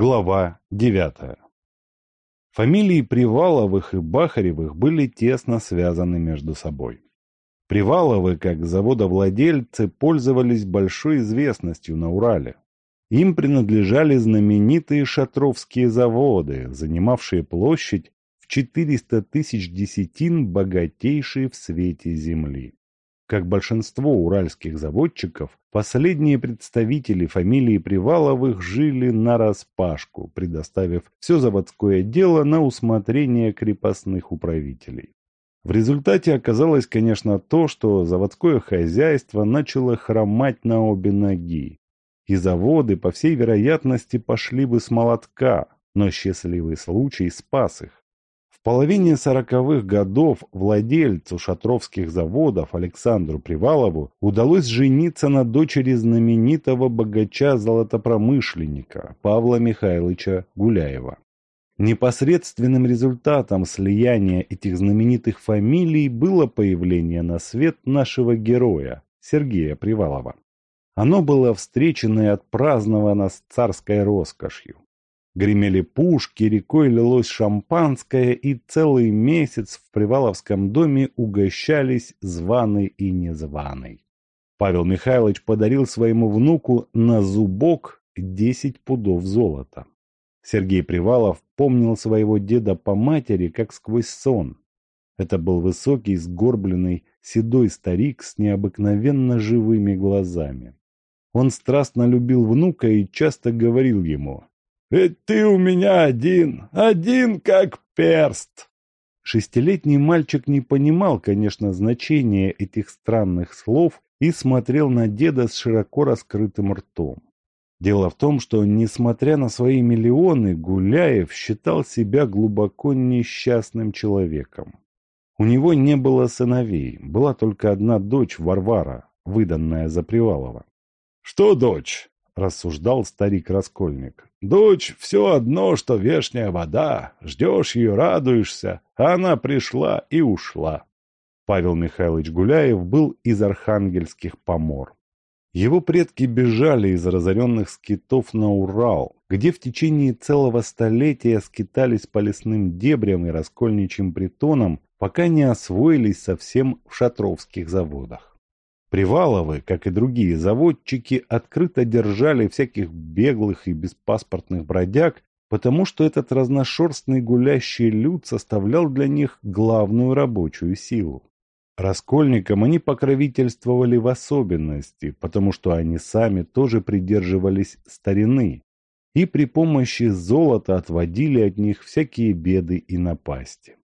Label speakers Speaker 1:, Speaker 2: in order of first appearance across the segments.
Speaker 1: Глава девятая. Фамилии Приваловых и Бахаревых были тесно связаны между собой. Приваловы, как заводовладельцы, пользовались большой известностью на Урале. Им принадлежали знаменитые шатровские заводы, занимавшие площадь в 400 тысяч десятин, богатейшие в свете земли. Как большинство уральских заводчиков, последние представители фамилии Приваловых жили на распашку, предоставив все заводское дело на усмотрение крепостных управителей. В результате оказалось, конечно, то, что заводское хозяйство начало хромать на обе ноги, и заводы, по всей вероятности, пошли бы с молотка, но счастливый случай спас их. Половине сороковых годов владельцу шатровских заводов Александру Привалову удалось жениться на дочери знаменитого богача-золотопромышленника Павла Михайловича Гуляева. Непосредственным результатом слияния этих знаменитых фамилий было появление на свет нашего героя Сергея Привалова. Оно было встречено и отпраздновано с царской роскошью. Гремели пушки, рекой лилось шампанское, и целый месяц в Приваловском доме угощались званый и незваный. Павел Михайлович подарил своему внуку на зубок десять пудов золота. Сергей Привалов помнил своего деда по матери, как сквозь сон. Это был высокий, сгорбленный, седой старик с необыкновенно живыми глазами. Он страстно любил внука и часто говорил ему ведь ты у меня один, один как перст. Шестилетний мальчик не понимал, конечно, значения этих странных слов и смотрел на деда с широко раскрытым ртом. Дело в том, что, несмотря на свои миллионы, Гуляев считал себя глубоко несчастным человеком. У него не было сыновей, была только одна дочь Варвара, выданная за Привалова. «Что дочь?» – рассуждал старик-раскольник. Дочь все одно, что вешняя вода. Ждешь ее, радуешься, она пришла и ушла. Павел Михайлович Гуляев был из архангельских помор. Его предки бежали из разоренных скитов на Урал, где в течение целого столетия скитались по лесным дебрям и раскольничьим притонам, пока не освоились совсем в шатровских заводах. Приваловы, как и другие заводчики, открыто держали всяких беглых и беспаспортных бродяг, потому что этот разношерстный гулящий люд составлял для них главную рабочую силу. Раскольникам они покровительствовали в особенности, потому что они сами тоже придерживались старины и при помощи золота отводили от них всякие беды и напасти.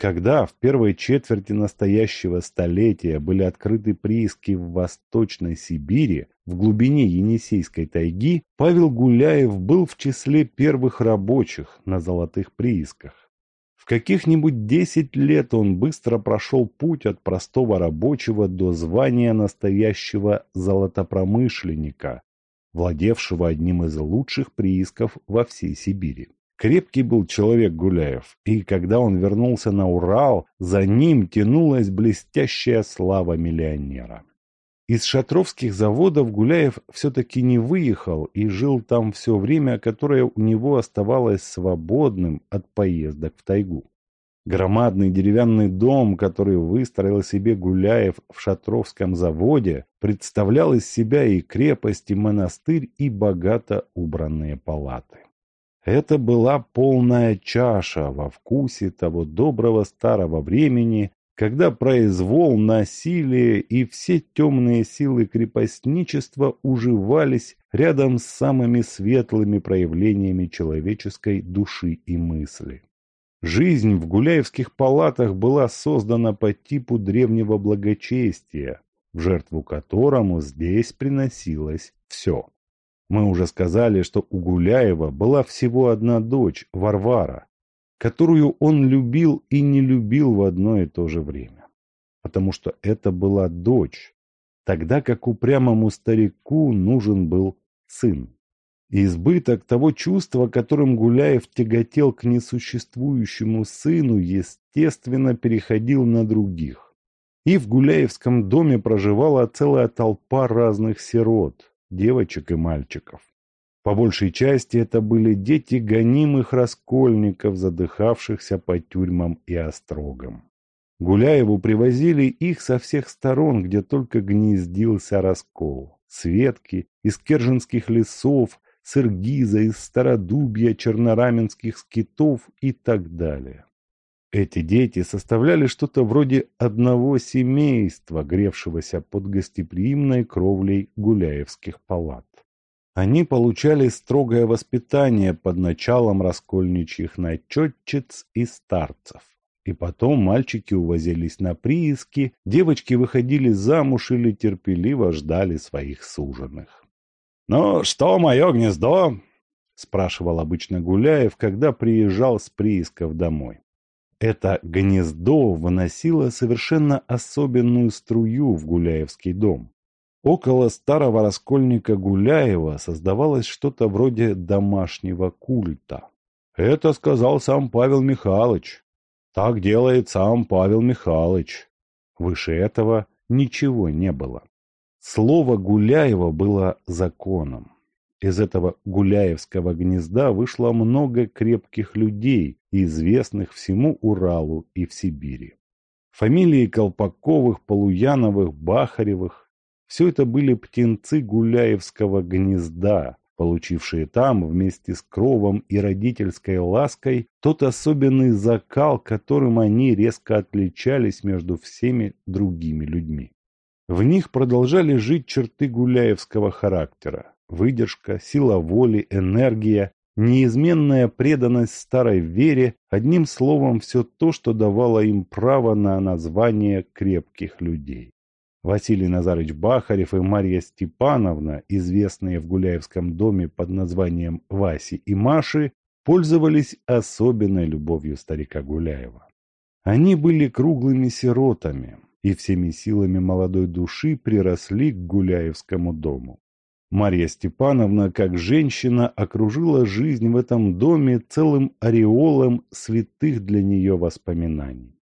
Speaker 1: Когда в первой четверти настоящего столетия были открыты прииски в Восточной Сибири, в глубине Енисейской тайги, Павел Гуляев был в числе первых рабочих на золотых приисках. В каких-нибудь десять лет он быстро прошел путь от простого рабочего до звания настоящего золотопромышленника, владевшего одним из лучших приисков во всей Сибири. Крепкий был человек Гуляев, и когда он вернулся на Урал, за ним тянулась блестящая слава миллионера. Из шатровских заводов Гуляев все-таки не выехал и жил там все время, которое у него оставалось свободным от поездок в тайгу. Громадный деревянный дом, который выстроил себе Гуляев в Шатровском заводе, представлял из себя и крепость, и монастырь, и богато убранные палаты. Это была полная чаша во вкусе того доброго старого времени, когда произвол, насилие и все темные силы крепостничества уживались рядом с самыми светлыми проявлениями человеческой души и мысли. Жизнь в гуляевских палатах была создана по типу древнего благочестия, в жертву которому здесь приносилось все. Мы уже сказали, что у Гуляева была всего одна дочь, Варвара, которую он любил и не любил в одно и то же время. Потому что это была дочь, тогда как упрямому старику нужен был сын. И избыток того чувства, которым Гуляев тяготел к несуществующему сыну, естественно, переходил на других. И в Гуляевском доме проживала целая толпа разных сирот, девочек и мальчиков. По большей части это были дети гонимых раскольников, задыхавшихся по тюрьмам и острогам. Гуляеву привозили их со всех сторон, где только гнездился раскол. Светки из Керженских лесов, с Иргиза, из Стародубья, Чернораменских скитов и так далее. Эти дети составляли что-то вроде одного семейства, гревшегося под гостеприимной кровлей гуляевских палат. Они получали строгое воспитание под началом раскольничьих начетчиц и старцев. И потом мальчики увозились на прииски, девочки выходили замуж или терпеливо ждали своих суженых. «Ну что, мое гнездо?» – спрашивал обычно Гуляев, когда приезжал с приисков домой. Это гнездо выносило совершенно особенную струю в Гуляевский дом. Около старого раскольника Гуляева создавалось что-то вроде домашнего культа. Это сказал сам Павел Михайлович. Так делает сам Павел Михайлович. Выше этого ничего не было. Слово Гуляева было законом. Из этого гуляевского гнезда вышло много крепких людей, известных всему Уралу и в Сибири. Фамилии Колпаковых, Полуяновых, Бахаревых все это были птенцы Гуляевского гнезда, получившие там вместе с кровом и родительской лаской тот особенный закал, которым они резко отличались между всеми другими людьми. В них продолжали жить черты гуляевского характера – выдержка, сила воли, энергия, неизменная преданность старой вере, одним словом, все то, что давало им право на название крепких людей. Василий Назарович Бахарев и Марья Степановна, известные в Гуляевском доме под названием Васи и Маши, пользовались особенной любовью старика Гуляева. Они были круглыми сиротами и всеми силами молодой души приросли к Гуляевскому дому. Марья Степановна, как женщина, окружила жизнь в этом доме целым ореолом святых для нее воспоминаний.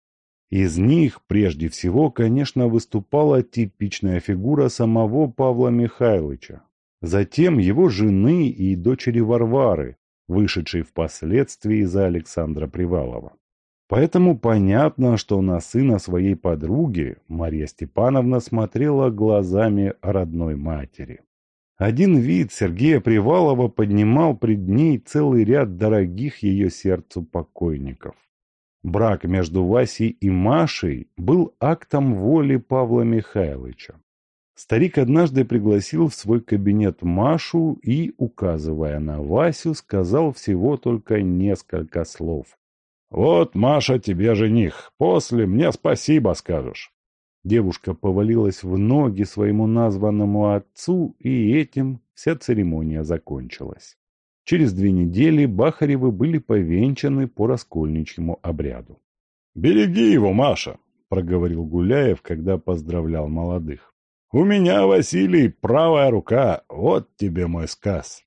Speaker 1: Из них прежде всего, конечно, выступала типичная фигура самого Павла Михайловича. Затем его жены и дочери Варвары, вышедшей впоследствии за Александра Привалова. Поэтому понятно, что на сына своей подруги Марья Степановна смотрела глазами родной матери. Один вид Сергея Привалова поднимал пред ней целый ряд дорогих ее сердцу покойников. Брак между Васей и Машей был актом воли Павла Михайловича. Старик однажды пригласил в свой кабинет Машу и, указывая на Васю, сказал всего только несколько слов. «Вот, Маша, тебе жених. После мне спасибо скажешь». Девушка повалилась в ноги своему названному отцу, и этим вся церемония закончилась. Через две недели Бахаревы были повенчаны по раскольничьему обряду. «Береги его, Маша!» – проговорил Гуляев, когда поздравлял молодых. «У меня, Василий, правая рука, вот тебе мой сказ!»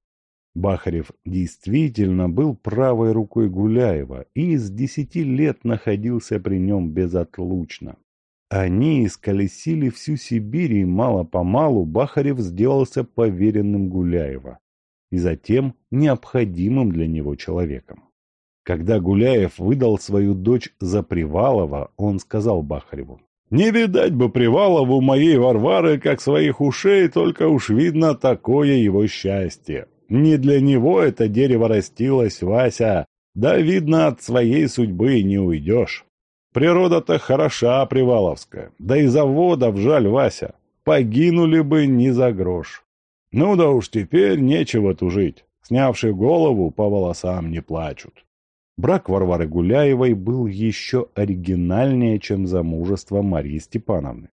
Speaker 1: Бахарев действительно был правой рукой Гуляева и с десяти лет находился при нем безотлучно. Они исколесили всю Сибирь, и мало-помалу Бахарев сделался поверенным Гуляева и затем необходимым для него человеком. Когда Гуляев выдал свою дочь за Привалова, он сказал Бахареву, «Не видать бы Привалову моей Варвары, как своих ушей, только уж видно такое его счастье. Не для него это дерево растилось, Вася, да, видно, от своей судьбы не уйдешь. Природа-то хороша Приваловская, да и заводов жаль, Вася, погинули бы не за грош. Ну да уж теперь нечего тужить. Снявшие голову по волосам не плачут. Брак Варвары Гуляевой был еще оригинальнее, чем замужество Марии Степановны.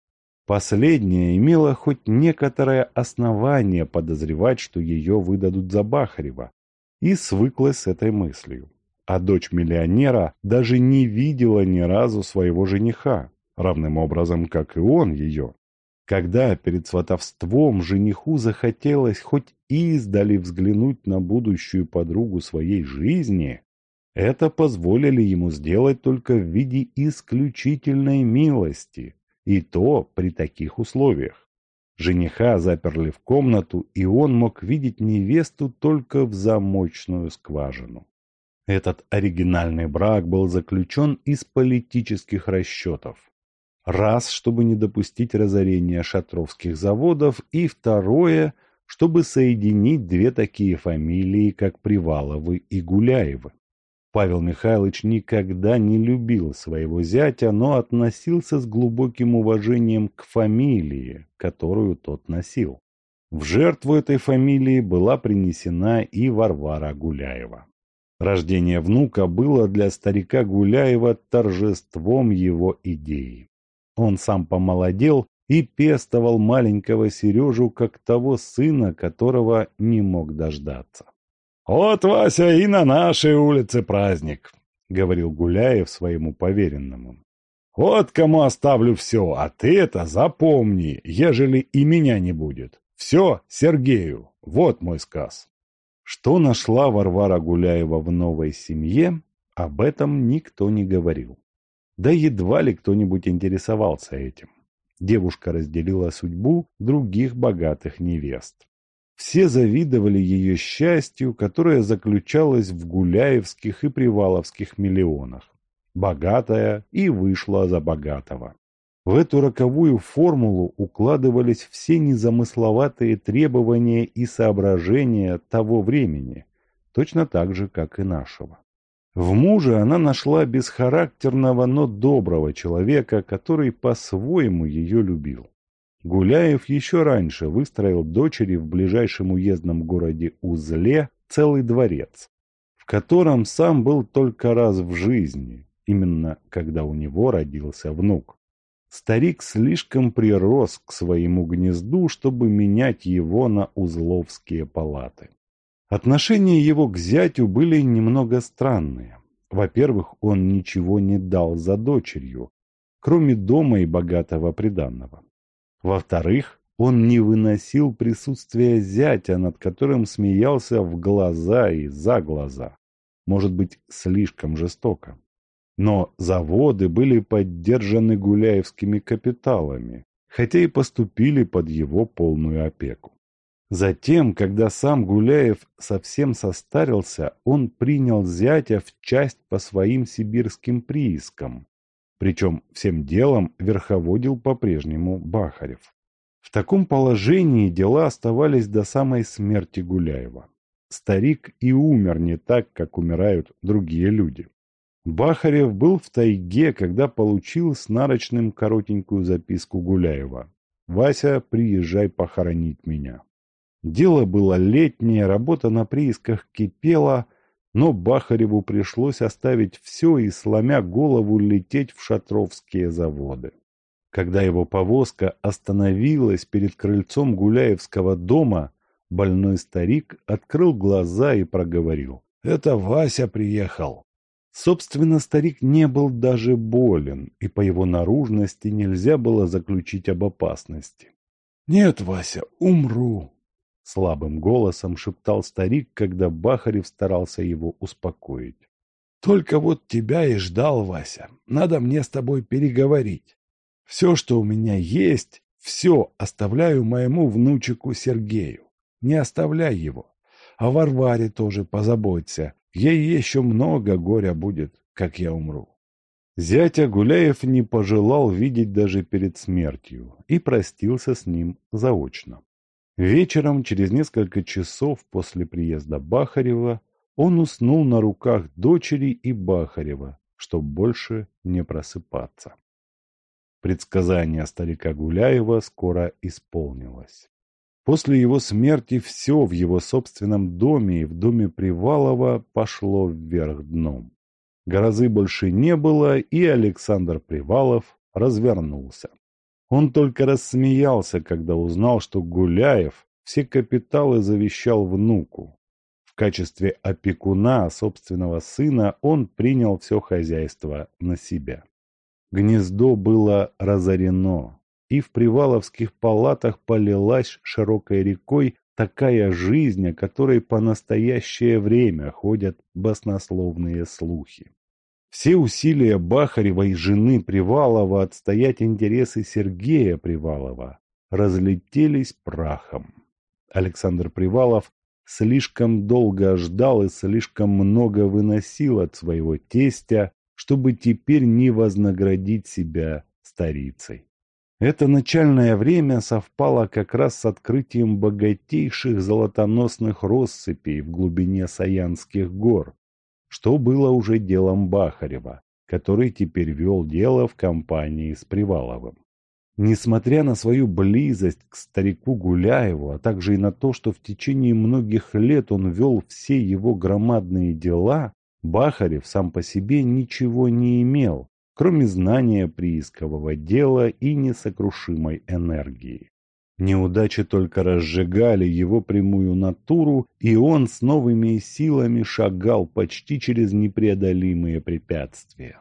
Speaker 1: Последняя имела хоть некоторое основание подозревать, что ее выдадут за Бахарева, и свыклась с этой мыслью. А дочь миллионера даже не видела ни разу своего жениха, равным образом, как и он ее. Когда перед сватовством жениху захотелось хоть издали взглянуть на будущую подругу своей жизни, это позволили ему сделать только в виде исключительной милости, и то при таких условиях. Жениха заперли в комнату, и он мог видеть невесту только в замочную скважину. Этот оригинальный брак был заключен из политических расчетов. Раз, чтобы не допустить разорения шатровских заводов, и второе, чтобы соединить две такие фамилии, как Приваловы и Гуляевы. Павел Михайлович никогда не любил своего зятя, но относился с глубоким уважением к фамилии, которую тот носил. В жертву этой фамилии была принесена и Варвара Гуляева. Рождение внука было для старика Гуляева торжеством его идеи. Он сам помолодел и пестовал маленького Сережу как того сына, которого не мог дождаться. «Вот, Вася, и на нашей улице праздник», — говорил Гуляев своему поверенному. «Вот кому оставлю все, а ты это запомни, ежели и меня не будет. Все Сергею, вот мой сказ». Что нашла Варвара Гуляева в новой семье, об этом никто не говорил. Да едва ли кто-нибудь интересовался этим. Девушка разделила судьбу других богатых невест. Все завидовали ее счастью, которое заключалось в гуляевских и приваловских миллионах. Богатая и вышла за богатого. В эту роковую формулу укладывались все незамысловатые требования и соображения того времени, точно так же, как и нашего. В муже она нашла бесхарактерного, но доброго человека, который по-своему ее любил. Гуляев еще раньше выстроил дочери в ближайшем уездном городе Узле целый дворец, в котором сам был только раз в жизни, именно когда у него родился внук. Старик слишком прирос к своему гнезду, чтобы менять его на узловские палаты. Отношения его к зятю были немного странные. Во-первых, он ничего не дал за дочерью, кроме дома и богатого приданного. Во-вторых, он не выносил присутствия зятя, над которым смеялся в глаза и за глаза. Может быть, слишком жестоко. Но заводы были поддержаны гуляевскими капиталами, хотя и поступили под его полную опеку. Затем, когда сам Гуляев совсем состарился, он принял зятя в часть по своим сибирским приискам, причем всем делом верховодил по-прежнему Бахарев. В таком положении дела оставались до самой смерти Гуляева. Старик и умер не так, как умирают другие люди. Бахарев был в тайге, когда получил с нарочным коротенькую записку Гуляева. «Вася, приезжай похоронить меня». Дело было летнее, работа на приисках кипела – но Бахареву пришлось оставить все и, сломя голову, лететь в шатровские заводы. Когда его повозка остановилась перед крыльцом Гуляевского дома, больной старик открыл глаза и проговорил. «Это Вася приехал». Собственно, старик не был даже болен, и по его наружности нельзя было заключить об опасности. «Нет, Вася, умру», Слабым голосом шептал старик, когда Бахарев старался его успокоить. «Только вот тебя и ждал, Вася. Надо мне с тобой переговорить. Все, что у меня есть, все оставляю моему внучику Сергею. Не оставляй его. А Варваре тоже позаботься. Ей еще много горя будет, как я умру». Зятя Гуляев не пожелал видеть даже перед смертью и простился с ним заочно. Вечером, через несколько часов после приезда Бахарева, он уснул на руках дочери и Бахарева, чтобы больше не просыпаться. Предсказание старика Гуляева скоро исполнилось. После его смерти все в его собственном доме и в доме Привалова пошло вверх дном. Грозы больше не было, и Александр Привалов развернулся. Он только рассмеялся, когда узнал, что Гуляев все капиталы завещал внуку. В качестве опекуна собственного сына он принял все хозяйство на себя. Гнездо было разорено, и в приваловских палатах полилась широкой рекой такая жизнь, о которой по настоящее время ходят баснословные слухи. Все усилия Бахарева и жены Привалова отстоять интересы Сергея Привалова разлетелись прахом. Александр Привалов слишком долго ждал и слишком много выносил от своего тестя, чтобы теперь не вознаградить себя старицей. Это начальное время совпало как раз с открытием богатейших золотоносных россыпей в глубине Саянских гор, что было уже делом Бахарева, который теперь вел дело в компании с Приваловым. Несмотря на свою близость к старику Гуляеву, а также и на то, что в течение многих лет он вел все его громадные дела, Бахарев сам по себе ничего не имел, кроме знания приискового дела и несокрушимой энергии. Неудачи только разжигали его прямую натуру, и он с новыми силами шагал почти через непреодолимые препятствия.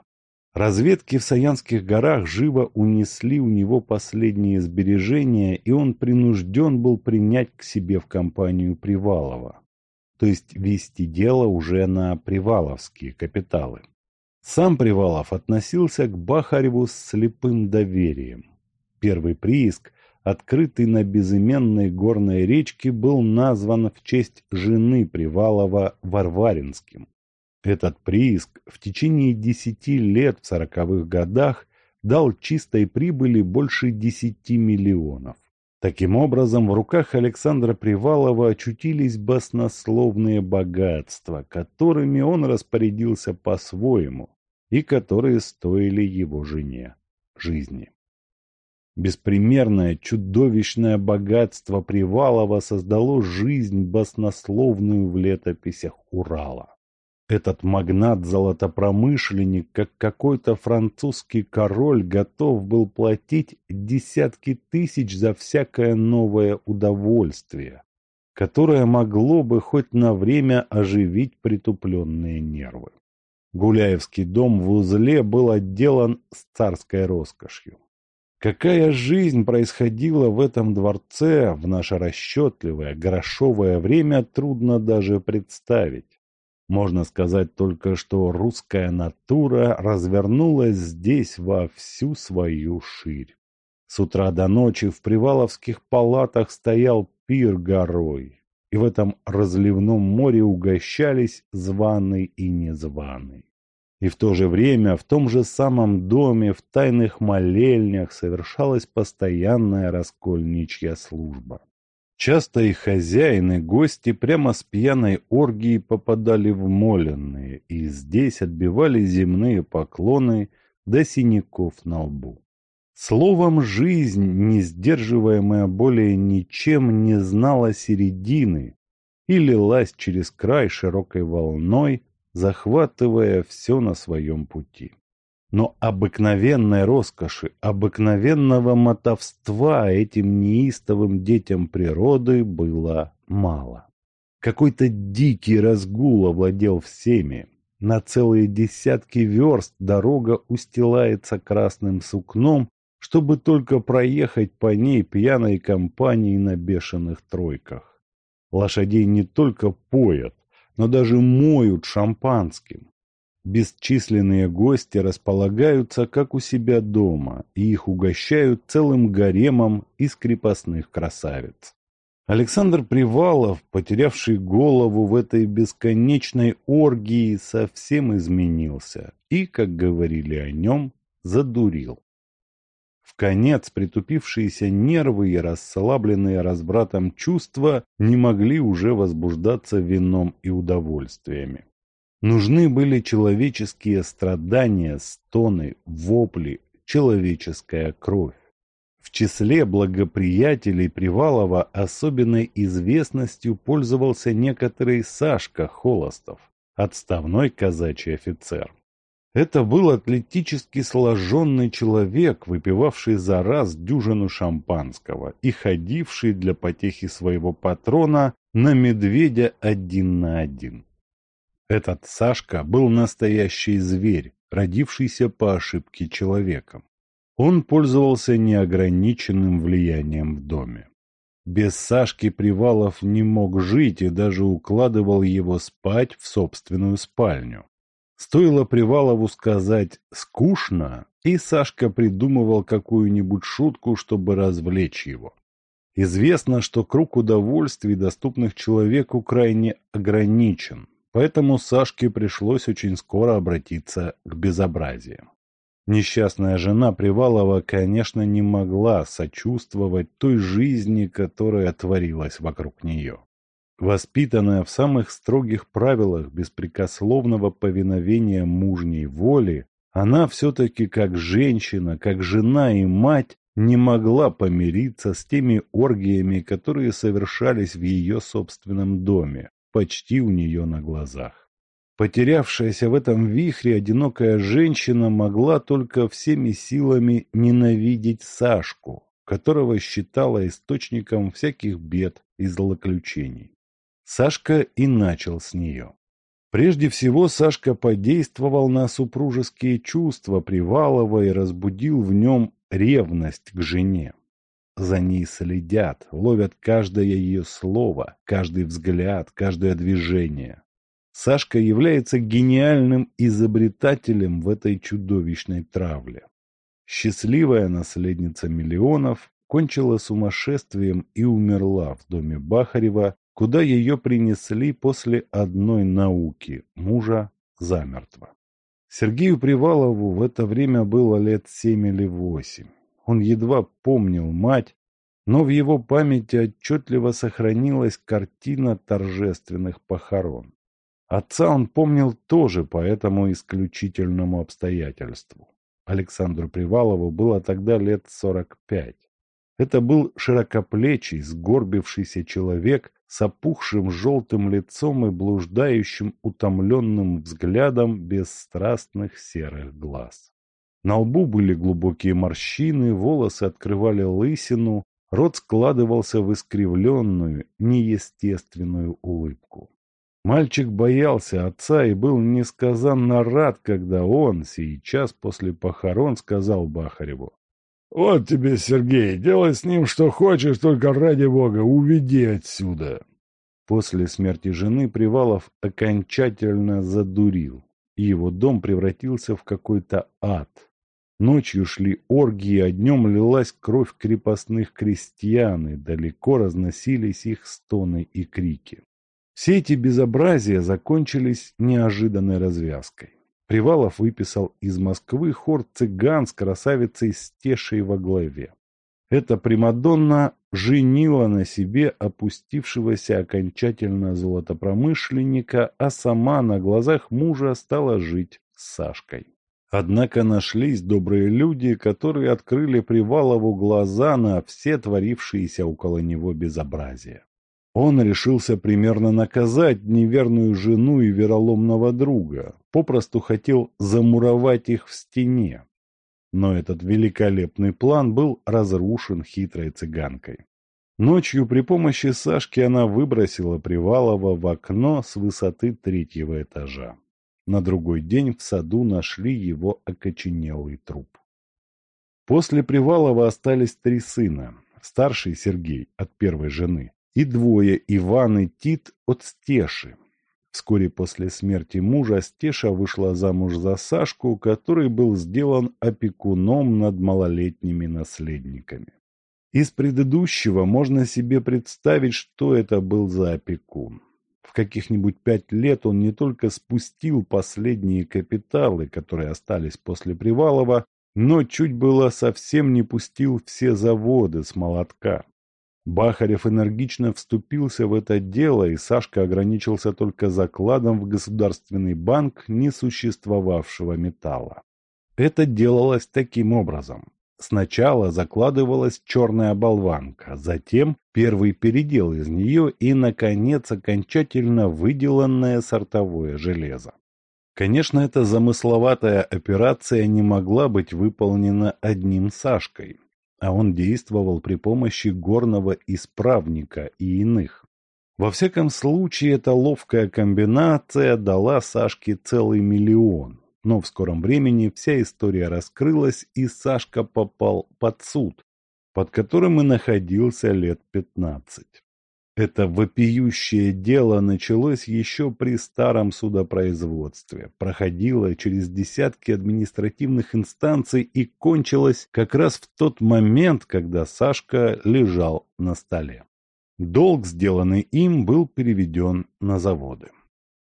Speaker 1: Разведки в Саянских горах живо унесли у него последние сбережения, и он принужден был принять к себе в компанию Привалова, то есть вести дело уже на приваловские капиталы. Сам Привалов относился к Бахареву с слепым доверием. Первый прииск, открытый на безыменной горной речке, был назван в честь жены Привалова Варваринским. Этот прииск в течение десяти лет в сороковых годах дал чистой прибыли больше десяти миллионов. Таким образом, в руках Александра Привалова очутились баснословные богатства, которыми он распорядился по-своему, и которые стоили его жене жизни. Беспримерное, чудовищное богатство Привалова создало жизнь баснословную в летописях Урала. Этот магнат-золотопромышленник, как какой-то французский король, готов был платить десятки тысяч за всякое новое удовольствие, которое могло бы хоть на время оживить притупленные нервы. Гуляевский дом в узле был отделан с царской роскошью. Какая жизнь происходила в этом дворце в наше расчетливое, грошовое время, трудно даже представить. Можно сказать только, что русская натура развернулась здесь во всю свою ширь. С утра до ночи в Приваловских палатах стоял пир горой и в этом разливном море угощались званый и незваный. И в то же время в том же самом доме в тайных молельнях совершалась постоянная раскольничья служба. Часто и хозяин, и гости прямо с пьяной оргии попадали в моленные, и здесь отбивали земные поклоны до синяков на лбу. Словом, жизнь, не сдерживаемая более ничем, не знала середины и лилась через край широкой волной, захватывая все на своем пути. Но обыкновенной роскоши, обыкновенного мотовства этим неистовым детям природы было мало. Какой-то дикий разгул овладел всеми. На целые десятки верст дорога устилается красным сукном, чтобы только проехать по ней пьяной компанией на бешеных тройках. Лошадей не только поят, но даже моют шампанским. Бесчисленные гости располагаются, как у себя дома, и их угощают целым гаремом из крепостных красавиц. Александр Привалов, потерявший голову в этой бесконечной оргии, совсем изменился и, как говорили о нем, задурил. Конец притупившиеся нервы и расслабленные разбратом чувства не могли уже возбуждаться вином и удовольствиями. Нужны были человеческие страдания, стоны, вопли, человеческая кровь. В числе благоприятелей Привалова особенной известностью пользовался некоторый Сашка Холостов, отставной казачий офицер. Это был атлетически сложенный человек, выпивавший за раз дюжину шампанского и ходивший для потехи своего патрона на медведя один на один. Этот Сашка был настоящий зверь, родившийся по ошибке человеком. Он пользовался неограниченным влиянием в доме. Без Сашки Привалов не мог жить и даже укладывал его спать в собственную спальню. Стоило Привалову сказать «скучно», и Сашка придумывал какую-нибудь шутку, чтобы развлечь его. Известно, что круг удовольствий, доступных человеку, крайне ограничен, поэтому Сашке пришлось очень скоро обратиться к безобразиям. Несчастная жена Привалова, конечно, не могла сочувствовать той жизни, которая творилась вокруг нее. Воспитанная в самых строгих правилах беспрекословного повиновения мужней воли, она все-таки как женщина, как жена и мать не могла помириться с теми оргиями, которые совершались в ее собственном доме, почти у нее на глазах. Потерявшаяся в этом вихре одинокая женщина могла только всеми силами ненавидеть Сашку, которого считала источником всяких бед и злоключений. Сашка и начал с нее. Прежде всего Сашка подействовал на супружеские чувства Привалова и разбудил в нем ревность к жене. За ней следят, ловят каждое ее слово, каждый взгляд, каждое движение. Сашка является гениальным изобретателем в этой чудовищной травле. Счастливая наследница миллионов кончила сумасшествием и умерла в доме Бахарева куда ее принесли после одной науки – мужа замертво. Сергею Привалову в это время было лет семь или восемь. Он едва помнил мать, но в его памяти отчетливо сохранилась картина торжественных похорон. Отца он помнил тоже по этому исключительному обстоятельству. Александру Привалову было тогда лет сорок пять. Это был широкоплечий, сгорбившийся человек с опухшим желтым лицом и блуждающим утомленным взглядом бесстрастных серых глаз. На лбу были глубокие морщины, волосы открывали лысину, рот складывался в искривленную, неестественную улыбку. Мальчик боялся отца и был несказанно рад, когда он сейчас после похорон сказал Бахареву. «Вот тебе, Сергей, делай с ним что хочешь, только ради бога, уведи отсюда!» После смерти жены Привалов окончательно задурил, и его дом превратился в какой-то ад. Ночью шли оргии, а днем лилась кровь крепостных крестьян, и далеко разносились их стоны и крики. Все эти безобразия закончились неожиданной развязкой. Привалов выписал из Москвы хор цыган с красавицей Стешей во главе. Эта Примадонна женила на себе опустившегося окончательно золотопромышленника, а сама на глазах мужа стала жить с Сашкой. Однако нашлись добрые люди, которые открыли Привалову глаза на все творившиеся около него безобразия. Он решился примерно наказать неверную жену и вероломного друга, попросту хотел замуровать их в стене. Но этот великолепный план был разрушен хитрой цыганкой. Ночью при помощи Сашки она выбросила Привалова в окно с высоты третьего этажа. На другой день в саду нашли его окоченелый труп. После Привалова остались три сына. Старший Сергей от первой жены, и двое Иван и Тит от Стеши. Вскоре после смерти мужа Стеша вышла замуж за Сашку, который был сделан опекуном над малолетними наследниками. Из предыдущего можно себе представить, что это был за опекун. В каких-нибудь пять лет он не только спустил последние капиталы, которые остались после Привалова, но чуть было совсем не пустил все заводы с молотка. Бахарев энергично вступился в это дело, и Сашка ограничился только закладом в государственный банк несуществовавшего металла. Это делалось таким образом. Сначала закладывалась черная болванка, затем первый передел из нее и, наконец, окончательно выделанное сортовое железо. Конечно, эта замысловатая операция не могла быть выполнена одним Сашкой а он действовал при помощи горного исправника и иных. Во всяком случае, эта ловкая комбинация дала Сашке целый миллион. Но в скором времени вся история раскрылась, и Сашка попал под суд, под которым и находился лет пятнадцать. Это вопиющее дело началось еще при старом судопроизводстве, проходило через десятки административных инстанций и кончилось как раз в тот момент, когда Сашка лежал на столе. Долг, сделанный им, был переведен на заводы.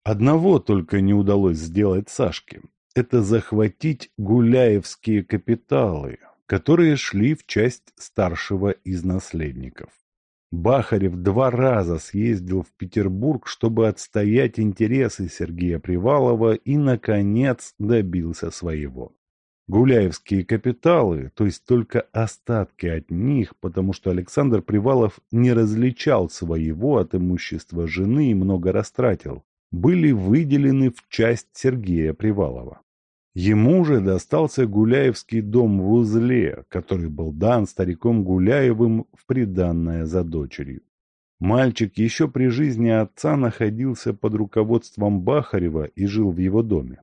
Speaker 1: Одного только не удалось сделать Сашке – это захватить гуляевские капиталы, которые шли в часть старшего из наследников. Бахарев два раза съездил в Петербург, чтобы отстоять интересы Сергея Привалова и, наконец, добился своего. Гуляевские капиталы, то есть только остатки от них, потому что Александр Привалов не различал своего от имущества жены и много растратил, были выделены в часть Сергея Привалова. Ему же достался Гуляевский дом в узле, который был дан стариком Гуляевым в приданное за дочерью. Мальчик еще при жизни отца находился под руководством Бахарева и жил в его доме.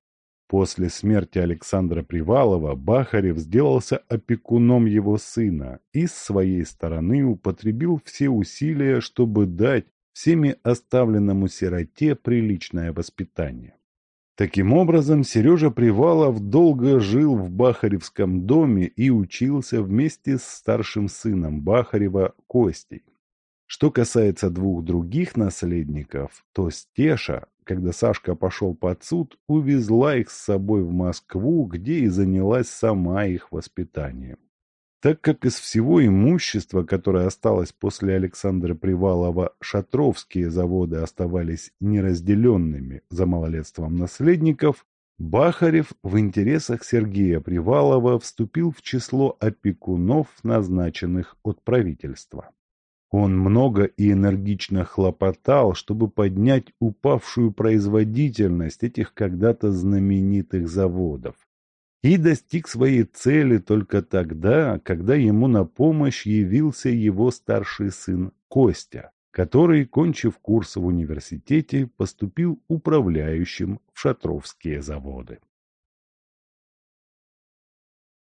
Speaker 1: После смерти Александра Привалова Бахарев сделался опекуном его сына и с своей стороны употребил все усилия, чтобы дать всеми оставленному сироте приличное воспитание. Таким образом, Сережа Привалов долго жил в Бахаревском доме и учился вместе с старшим сыном Бахарева Костей. Что касается двух других наследников, то Стеша, когда Сашка пошел под суд, увезла их с собой в Москву, где и занялась сама их воспитанием так как из всего имущества, которое осталось после Александра Привалова, шатровские заводы оставались неразделенными за малолетством наследников, Бахарев в интересах Сергея Привалова вступил в число опекунов, назначенных от правительства. Он много и энергично хлопотал, чтобы поднять упавшую производительность этих когда-то знаменитых заводов, и достиг своей цели только тогда, когда ему на помощь явился его старший сын Костя, который, кончив курс в университете, поступил управляющим в шатровские заводы.